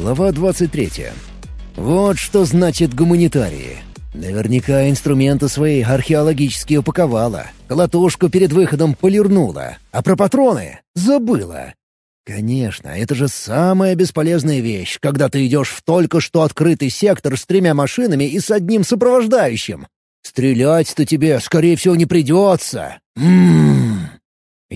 Глава 23. Вот что значит гуманитарии. Наверняка инструменты свои археологически упаковала, колотушку перед выходом полирнула, а про патроны забыла. Конечно, это же самая бесполезная вещь, когда ты идешь в только что открытый сектор с тремя машинами и с одним сопровождающим. Стрелять-то тебе, скорее всего, не придется. Ммм.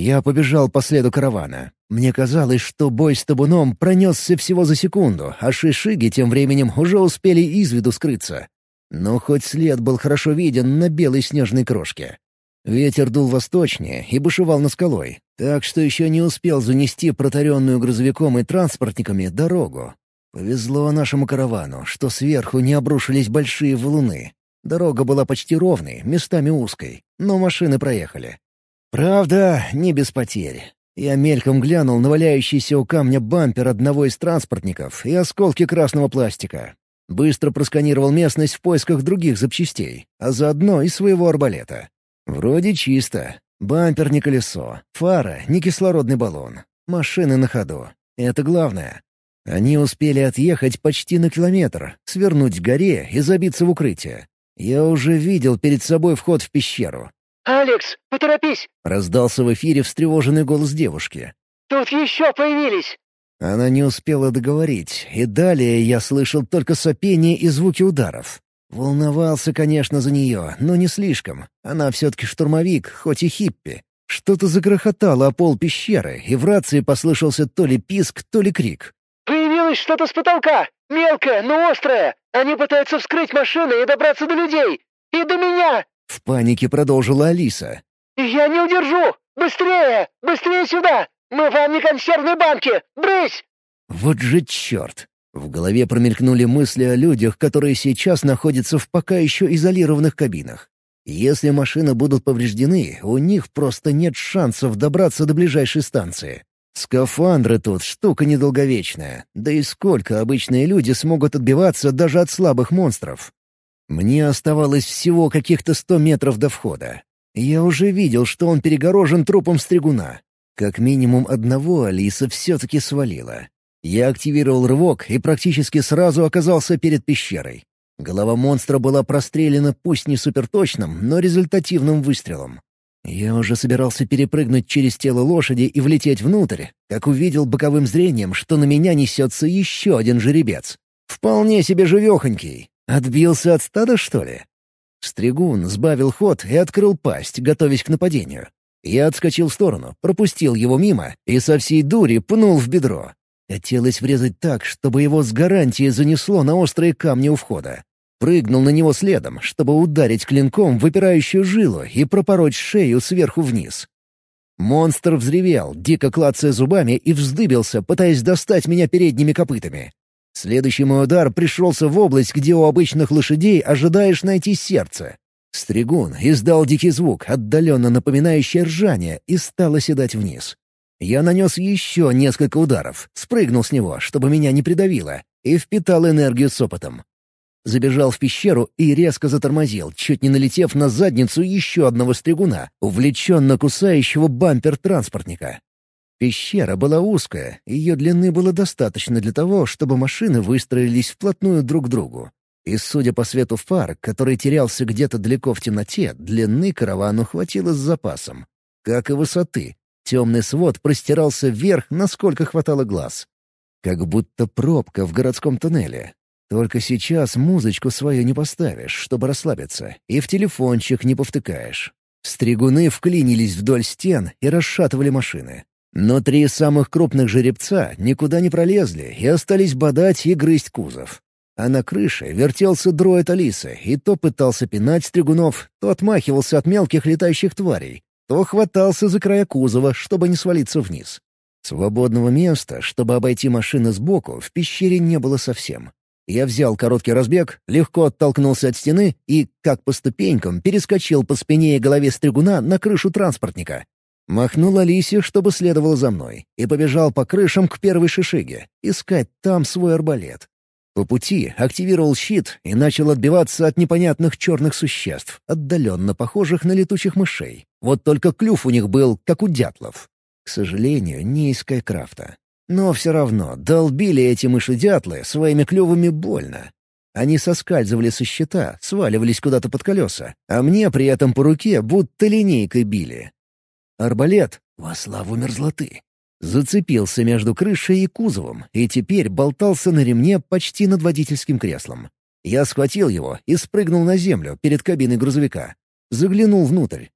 Я побежал по следу каравана. Мне казалось, что бой с табуном пронесся всего за секунду, а шишиги тем временем уже успели из виду скрыться. Но хоть след был хорошо виден на белой снежной крошке. Ветер дул восточнее и бушевал на скалой, так что еще не успел занести протаренную грузовиком и транспортниками дорогу. Повезло нашему каравану, что сверху не обрушились большие валуны. Дорога была почти ровной, местами узкой, но машины проехали. Правда, не без потерь. Я мельком глянул на валяющийся у камня бампер одного из транспортников и осколки красного пластика. Быстро просканировал местность в поисках других запчастей, а заодно и своего арбалета. Вроде чисто. Бампер не колесо, фара не кислородный баллон. Машины на ходу. Это главное. Они успели отъехать почти на километр, свернуть к горе и забиться в укрытие. Я уже видел перед собой вход в пещеру. «Алекс, поторопись!» — раздался в эфире встревоженный голос девушки. «Тут еще появились!» Она не успела договорить, и далее я слышал только сопение и звуки ударов. Волновался, конечно, за нее, но не слишком. Она все-таки штурмовик, хоть и хиппи. Что-то загрохотало о пол пещеры, и в рации послышался то ли писк, то ли крик. «Появилось что-то с потолка! Мелкое, но острое! Они пытаются вскрыть машины и добраться до людей! И до меня!» В панике продолжила Алиса. «Я не удержу! Быстрее! Быстрее сюда! Мы вам не консервные банки! Брысь!» Вот же черт! В голове промелькнули мысли о людях, которые сейчас находятся в пока еще изолированных кабинах. Если машины будут повреждены, у них просто нет шансов добраться до ближайшей станции. Скафандры тут штука недолговечная, да и сколько обычные люди смогут отбиваться даже от слабых монстров. Мне оставалось всего каких-то сто метров до входа. Я уже видел, что он перегорожен трупом стригуна. Как минимум одного Алиса все-таки свалила. Я активировал рывок и практически сразу оказался перед пещерой. Голова монстра была прострелена пусть не суперточным, но результативным выстрелом. Я уже собирался перепрыгнуть через тело лошади и влететь внутрь, как увидел боковым зрением, что на меня несется еще один жеребец. Вполне себе живехонький, Отбился от стада, что ли? Стригун сбавил ход и открыл пасть, готовясь к нападению. Я отскочил в сторону, пропустил его мимо и со всей дури пнул в бедро. Хотелось врезать так, чтобы его с гарантией занесло на острые камни у входа. Прыгнул на него следом, чтобы ударить клинком выпирающую жилу и пропороть шею сверху вниз. Монстр взревел, дико клацая зубами, и вздыбился, пытаясь достать меня передними копытами. Следующий мой удар пришелся в область, где у обычных лошадей ожидаешь найти сердце. Стригун издал дикий звук, отдаленно напоминающий ржание, и стал оседать вниз. Я нанес еще несколько ударов, спрыгнул с него, чтобы меня не придавило, и впитал энергию с опытом. Забежал в пещеру и резко затормозил, чуть не налетев на задницу еще одного стригуна, увлеченно кусающего бампер транспортника. Пещера была узкая, ее длины было достаточно для того, чтобы машины выстроились вплотную друг к другу. И, судя по свету фар, который терялся где-то далеко в темноте, длины каравану хватило с запасом. Как и высоты. Темный свод простирался вверх, насколько хватало глаз. Как будто пробка в городском туннеле. Только сейчас музычку свою не поставишь, чтобы расслабиться, и в телефончик не повтыкаешь. Стригуны вклинились вдоль стен и расшатывали машины. Но три самых крупных жеребца никуда не пролезли и остались бодать и грызть кузов. А на крыше вертелся дроид Алисы и то пытался пинать стригунов, то отмахивался от мелких летающих тварей, то хватался за края кузова, чтобы не свалиться вниз. Свободного места, чтобы обойти машины сбоку, в пещере не было совсем. Я взял короткий разбег, легко оттолкнулся от стены и, как по ступенькам, перескочил по спине и голове стригуна на крышу транспортника. Махнул Алисе, чтобы следовала за мной, и побежал по крышам к первой шишиге, искать там свой арбалет. По пути активировал щит и начал отбиваться от непонятных черных существ, отдаленно похожих на летучих мышей. Вот только клюв у них был, как у дятлов. К сожалению, не из Скайкрафта. Но все равно долбили эти мыши-дятлы своими клювами больно. Они соскальзывали со щита, сваливались куда-то под колеса, а мне при этом по руке будто линейкой били. Арбалет, во славу мерзлоты, зацепился между крышей и кузовом и теперь болтался на ремне почти над водительским креслом. Я схватил его и спрыгнул на землю перед кабиной грузовика. Заглянул внутрь.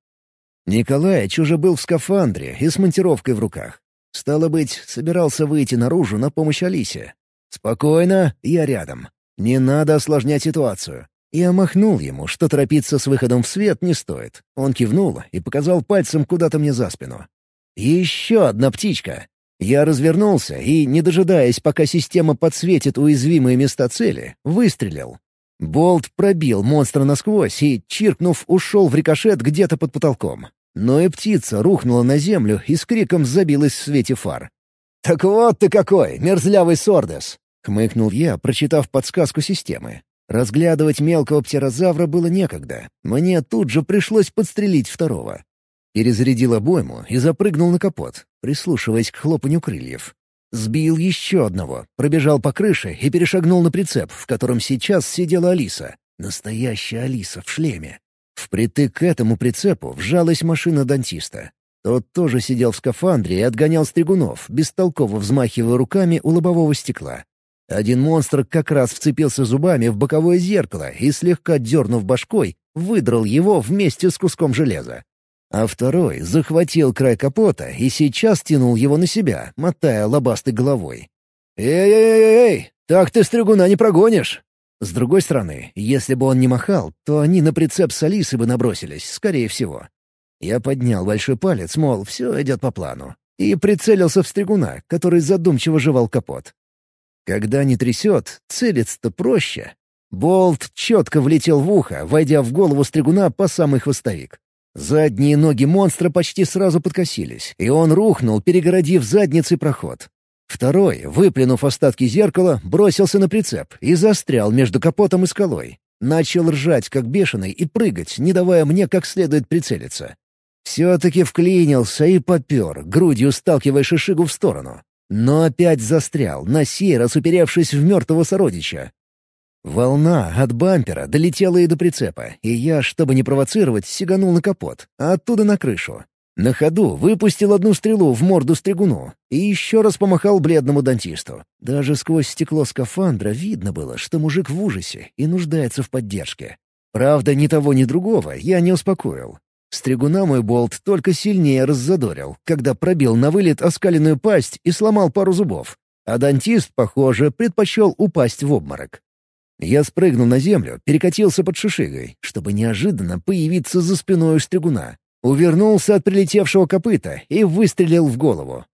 Николаевич уже был в скафандре и с монтировкой в руках. Стало быть, собирался выйти наружу на помощь Алисе. «Спокойно, я рядом. Не надо осложнять ситуацию». Я махнул ему, что торопиться с выходом в свет не стоит. Он кивнул и показал пальцем куда-то мне за спину. «Еще одна птичка!» Я развернулся и, не дожидаясь, пока система подсветит уязвимые места цели, выстрелил. Болт пробил монстра насквозь и, чиркнув, ушел в рикошет где-то под потолком. Но и птица рухнула на землю и с криком забилась в свете фар. «Так вот ты какой, мерзлявый Сордес!» — хмыкнул я, прочитав подсказку системы. Разглядывать мелкого птерозавра было некогда. Мне тут же пришлось подстрелить второго. Перезарядил обойму и запрыгнул на капот, прислушиваясь к хлопанью крыльев. Сбил еще одного, пробежал по крыше и перешагнул на прицеп, в котором сейчас сидела Алиса. Настоящая Алиса в шлеме. Впритык к этому прицепу вжалась машина дантиста. Тот тоже сидел в скафандре и отгонял стригунов, бестолково взмахивая руками у лобового стекла. Один монстр как раз вцепился зубами в боковое зеркало и, слегка дернув башкой, выдрал его вместе с куском железа. А второй захватил край капота и сейчас тянул его на себя, мотая лобастой головой. «Эй-эй-эй-эй! Так ты стригуна не прогонишь!» С другой стороны, если бы он не махал, то они на прицеп с Алисой бы набросились, скорее всего. Я поднял большой палец, мол, все идет по плану, и прицелился в стригуна, который задумчиво жевал капот. Когда не трясет, целиться-то проще. Болт четко влетел в ухо, войдя в голову стригуна по самый хвостовик. Задние ноги монстра почти сразу подкосились, и он рухнул, перегородив задницей проход. Второй, выплюнув остатки зеркала, бросился на прицеп и застрял между капотом и скалой. Начал ржать, как бешеный, и прыгать, не давая мне как следует прицелиться. Все-таки вклинился и попер, грудью сталкивая шишигу в сторону. Но опять застрял, на сей раз уперевшись в мертвого сородича. Волна от бампера долетела и до прицепа, и я, чтобы не провоцировать, сиганул на капот, а оттуда на крышу. На ходу выпустил одну стрелу в морду стригуну и еще раз помахал бледному дантисту. Даже сквозь стекло скафандра видно было, что мужик в ужасе и нуждается в поддержке. Правда, ни того, ни другого я не успокоил. Стригуна мой болт только сильнее раззадорил, когда пробил на вылет оскаленную пасть и сломал пару зубов. А дантист, похоже, предпочел упасть в обморок. Я спрыгнул на землю, перекатился под шишигой, чтобы неожиданно появиться за спиной у стригуна. Увернулся от прилетевшего копыта и выстрелил в голову.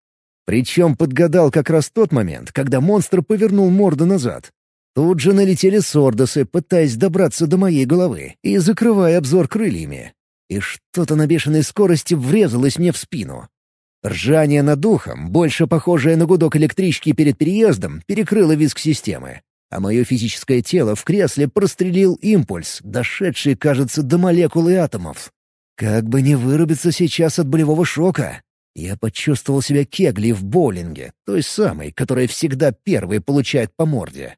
Причем подгадал как раз тот момент, когда монстр повернул морду назад. Тут же налетели сордосы, пытаясь добраться до моей головы и закрывая обзор крыльями. И что-то на бешеной скорости врезалось мне в спину. Ржание над духом, больше похожее на гудок электрички перед переездом, перекрыло визг системы. А мое физическое тело в кресле прострелил импульс, дошедший, кажется, до молекулы атомов. Как бы не вырубиться сейчас от болевого шока. Я почувствовал себя кегли в боулинге, той самой, которая всегда первой получает по морде.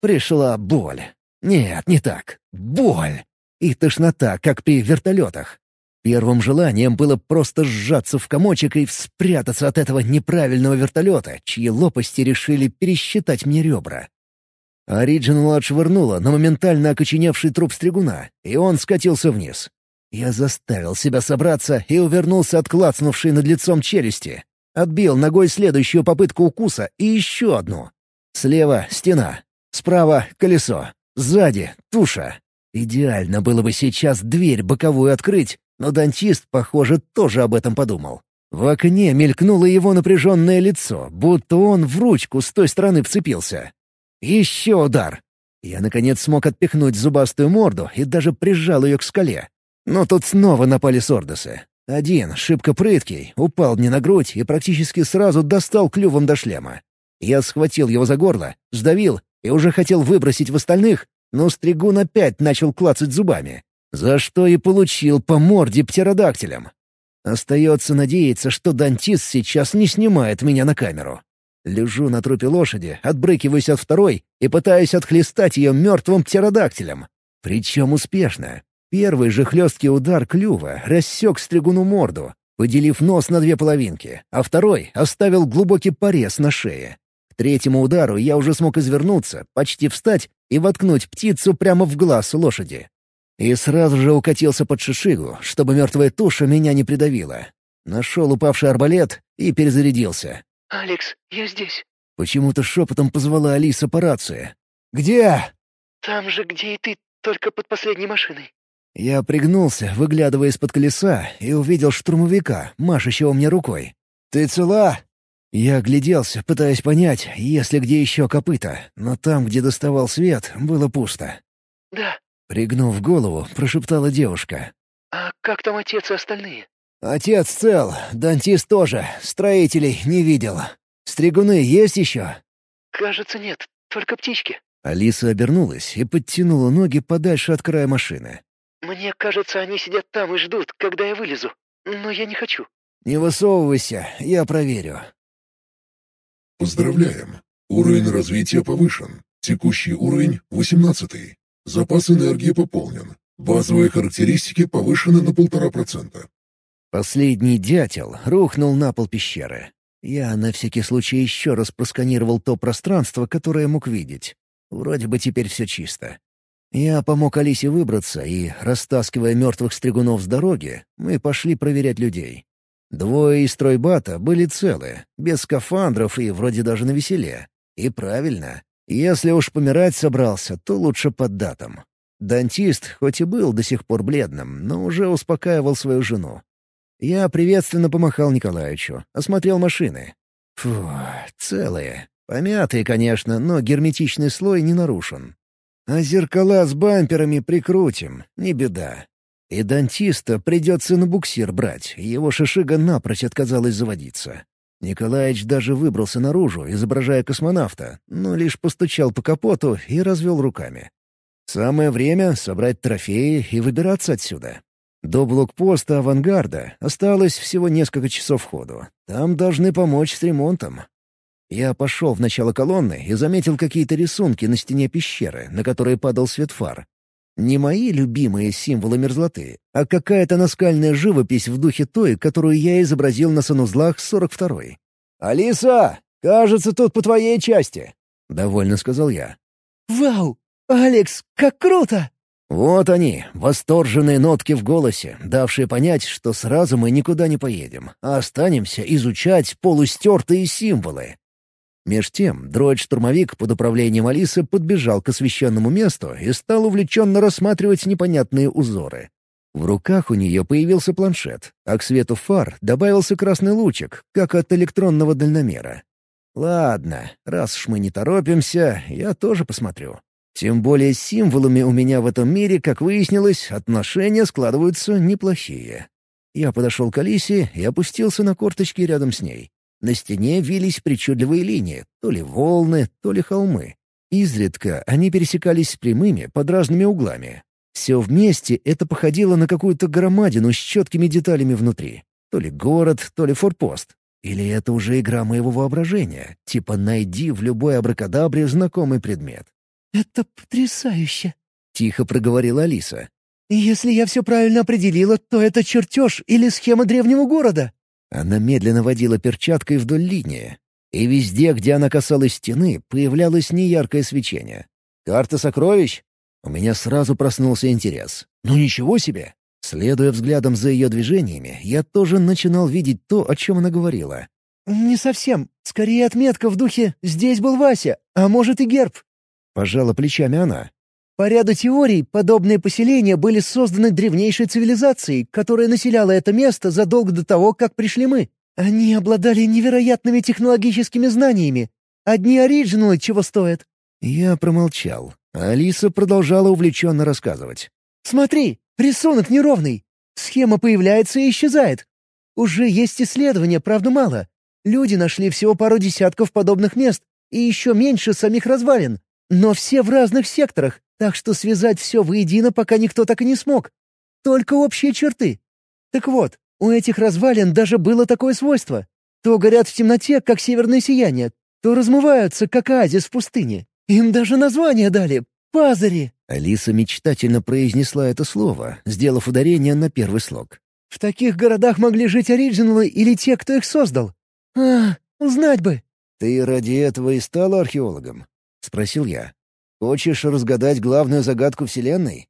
Пришла боль. Нет, не так. Боль. И тошнота, как при вертолетах. Первым желанием было просто сжаться в комочек и спрятаться от этого неправильного вертолета, чьи лопасти решили пересчитать мне ребра. Ориджинал отшвырнула на моментально окоченевший труп стригуна, и он скатился вниз. Я заставил себя собраться и увернулся от клацнувшей над лицом челюсти. Отбил ногой следующую попытку укуса и еще одну. Слева — стена. Справа — колесо. Сзади — туша. Идеально было бы сейчас дверь боковую открыть, но дантист, похоже, тоже об этом подумал. В окне мелькнуло его напряженное лицо, будто он в ручку с той стороны вцепился. Еще удар. Я, наконец, смог отпихнуть зубастую морду и даже прижал ее к скале. Но тут снова напали сордосы. Один, шибко прыткий, упал мне на грудь и практически сразу достал клювом до шлема. Я схватил его за горло, сдавил и уже хотел выбросить в остальных, но стригун опять начал клацать зубами, за что и получил по морде птеродактилем. Остается надеяться, что дантист сейчас не снимает меня на камеру. Лежу на трупе лошади, отбрыкиваюсь от второй и пытаюсь отхлестать ее мертвым птеродактилем. Причем успешно. Первый же хлесткий удар клюва рассек стригуну морду, поделив нос на две половинки, а второй оставил глубокий порез на шее. К третьему удару я уже смог извернуться, почти встать и воткнуть птицу прямо в глаз лошади. И сразу же укатился под шишигу, чтобы мертвая туша меня не придавила. Нашел упавший арбалет и перезарядился. «Алекс, я здесь». Почему-то шепотом позвала Алиса по рации. «Где?» «Там же, где и ты, только под последней машиной». Я пригнулся, выглядывая из-под колеса, и увидел штурмовика, машущего мне рукой. «Ты цела?» Я огляделся, пытаясь понять, есть ли где еще копыта, но там, где доставал свет, было пусто. «Да». Пригнув голову, прошептала девушка. «А как там отец и остальные?» «Отец цел, дантист тоже, строителей не видел. Стригуны есть еще?» «Кажется, нет, только птички». Алиса обернулась и подтянула ноги подальше от края машины. «Мне кажется, они сидят там и ждут, когда я вылезу. Но я не хочу». «Не высовывайся, я проверю». Поздравляем! Уровень развития повышен. Текущий уровень — 18. Запас энергии пополнен. Базовые характеристики повышены на полтора процента. Последний дятел рухнул на пол пещеры. Я на всякий случай еще раз просканировал то пространство, которое мог видеть. Вроде бы теперь все чисто. Я помог Алисе выбраться, и, растаскивая мертвых стригунов с дороги, мы пошли проверять людей. Двое из стройбата были целы, без скафандров и вроде даже на веселе. И правильно. Если уж помирать собрался, то лучше под датом. Дантист, хоть и был до сих пор бледным, но уже успокаивал свою жену. Я приветственно помахал Николаевичу, осмотрел машины. Фу, целые. Помятые, конечно, но герметичный слой не нарушен. А зеркала с бамперами прикрутим, не беда. И дантиста придется на буксир брать, его шишига напрочь отказалась заводиться. Николаевич даже выбрался наружу, изображая космонавта, но лишь постучал по капоту и развел руками. Самое время собрать трофеи и выбираться отсюда. До блокпоста «Авангарда» осталось всего несколько часов ходу. Там должны помочь с ремонтом. Я пошел в начало колонны и заметил какие-то рисунки на стене пещеры, на которые падал свет фар. Не мои любимые символы мерзлоты, а какая-то наскальная живопись в духе той, которую я изобразил на санузлах 42-й. «Алиса, кажется, тут по твоей части», — довольно сказал я. «Вау! Алекс, как круто!» Вот они, восторженные нотки в голосе, давшие понять, что сразу мы никуда не поедем, а останемся изучать полустертые символы. Меж тем, дроид-штурмовик под управлением Алисы подбежал к освещенному месту и стал увлеченно рассматривать непонятные узоры. В руках у нее появился планшет, а к свету фар добавился красный лучик, как от электронного дальномера. «Ладно, раз уж мы не торопимся, я тоже посмотрю». Тем более символами у меня в этом мире, как выяснилось, отношения складываются неплохие. Я подошел к Алисе и опустился на корточки рядом с ней. На стене вились причудливые линии, то ли волны, то ли холмы. Изредка они пересекались с прямыми под разными углами. Все вместе это походило на какую-то громадину с четкими деталями внутри. То ли город, то ли форпост. Или это уже игра моего воображения, типа «найди в любой абракадабре знакомый предмет». «Это потрясающе!» — тихо проговорила Алиса. «Если я все правильно определила, то это чертеж или схема древнего города». Она медленно водила перчаткой вдоль линии. И везде, где она касалась стены, появлялось неяркое свечение. «Карта сокровищ?» У меня сразу проснулся интерес. «Ну ничего себе!» Следуя взглядом за ее движениями, я тоже начинал видеть то, о чем она говорила. «Не совсем. Скорее отметка в духе «здесь был Вася», а может и герб». Пожала плечами она. По ряду теорий, подобные поселения были созданы древнейшей цивилизацией, которая населяла это место задолго до того, как пришли мы. Они обладали невероятными технологическими знаниями. Одни оригиналы чего стоят. Я промолчал. Алиса продолжала увлеченно рассказывать. «Смотри, рисунок неровный. Схема появляется и исчезает. Уже есть исследования, правда мало. Люди нашли всего пару десятков подобных мест и еще меньше самих развалин. Но все в разных секторах, так что связать все воедино пока никто так и не смог. Только общие черты. Так вот, у этих развалин даже было такое свойство. То горят в темноте, как северное сияние, то размываются, как оазис в пустыне. Им даже название дали — пазари!» Алиса мечтательно произнесла это слово, сделав ударение на первый слог. «В таких городах могли жить оригиналы или те, кто их создал. А, узнать бы!» «Ты ради этого и стала археологом?» — спросил я. «Хочешь разгадать главную загадку Вселенной?»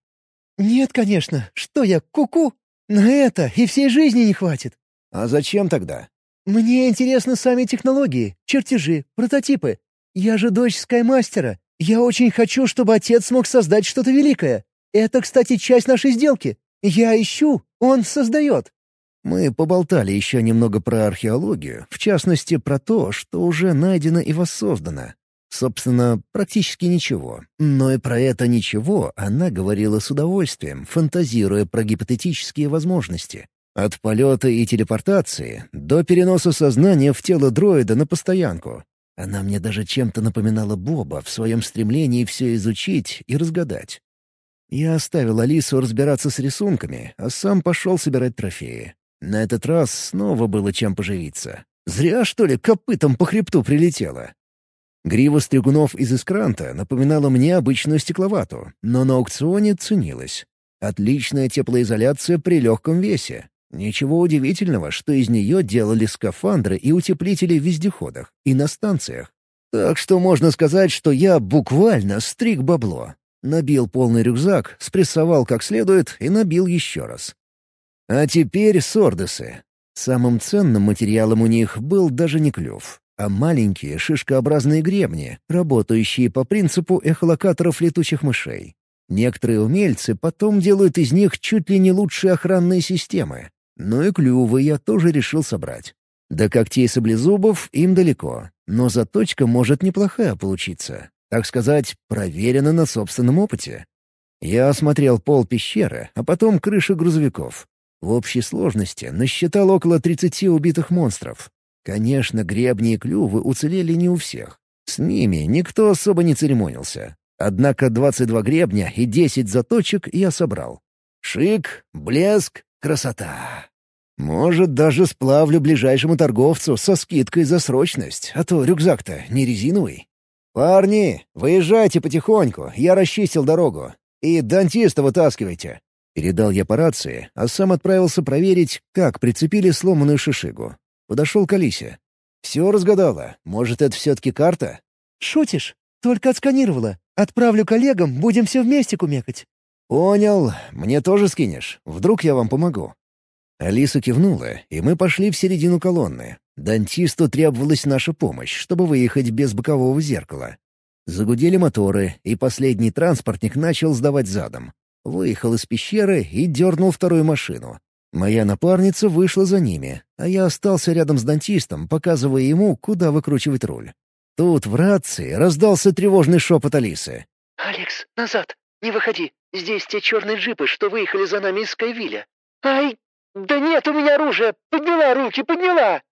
«Нет, конечно. Что я, куку? -ку? На это и всей жизни не хватит». «А зачем тогда?» «Мне интересны сами технологии, чертежи, прототипы. Я же дочь Скаймастера. Я очень хочу, чтобы отец смог создать что-то великое. Это, кстати, часть нашей сделки. Я ищу, он создает». Мы поболтали еще немного про археологию, в частности, про то, что уже найдено и воссоздано. Собственно, практически ничего. Но и про это ничего она говорила с удовольствием, фантазируя про гипотетические возможности. От полета и телепортации до переноса сознания в тело дроида на постоянку. Она мне даже чем-то напоминала Боба в своем стремлении все изучить и разгадать. Я оставил Алису разбираться с рисунками, а сам пошел собирать трофеи. На этот раз снова было чем поживиться. Зря, что ли, копытом по хребту прилетело. Грива стригунов из Искранта напоминала мне обычную стекловату, но на аукционе ценилась. Отличная теплоизоляция при легком весе. Ничего удивительного, что из нее делали скафандры и утеплители в вездеходах и на станциях. Так что можно сказать, что я буквально стриг бабло. Набил полный рюкзак, спрессовал как следует и набил еще раз. А теперь сордесы. Самым ценным материалом у них был даже не клюв, а маленькие шишкообразные гребни, работающие по принципу эхолокаторов летучих мышей. Некоторые умельцы потом делают из них чуть ли не лучшие охранные системы. Но и клювы я тоже решил собрать. До когтей саблезубов им далеко, но заточка может неплохая получиться. Так сказать, проверено на собственном опыте. Я осмотрел пол пещеры, а потом крыши грузовиков. В общей сложности насчитал около 30 убитых монстров. Конечно, гребни и клювы уцелели не у всех. С ними никто особо не церемонился. Однако 22 гребня и 10 заточек я собрал. Шик, блеск, красота. Может, даже сплавлю ближайшему торговцу со скидкой за срочность, а то рюкзак-то не резиновый. «Парни, выезжайте потихоньку, я расчистил дорогу. И дантиста вытаскивайте. Передал я по рации, а сам отправился проверить, как прицепили сломанную шишигу. Подошел к Алисе. «Все разгадала. Может, это все-таки карта?» «Шутишь? Только отсканировала. Отправлю коллегам, будем все вместе кумекать». «Понял. Мне тоже скинешь. Вдруг я вам помогу». Алиса кивнула, и мы пошли в середину колонны. Дантисту требовалась наша помощь, чтобы выехать без бокового зеркала. Загудели моторы, и последний транспортник начал сдавать задом. Выехал из пещеры и дернул вторую машину. Моя напарница вышла за ними, а я остался рядом с дантистом, показывая ему, куда выкручивать руль. Тут в рации раздался тревожный шепот Алисы. «Алекс, назад! Не выходи! Здесь те черные джипы, что выехали за нами из Скайвилля!» «Ай! Да нет у меня оружия! Подняла руки, подняла!»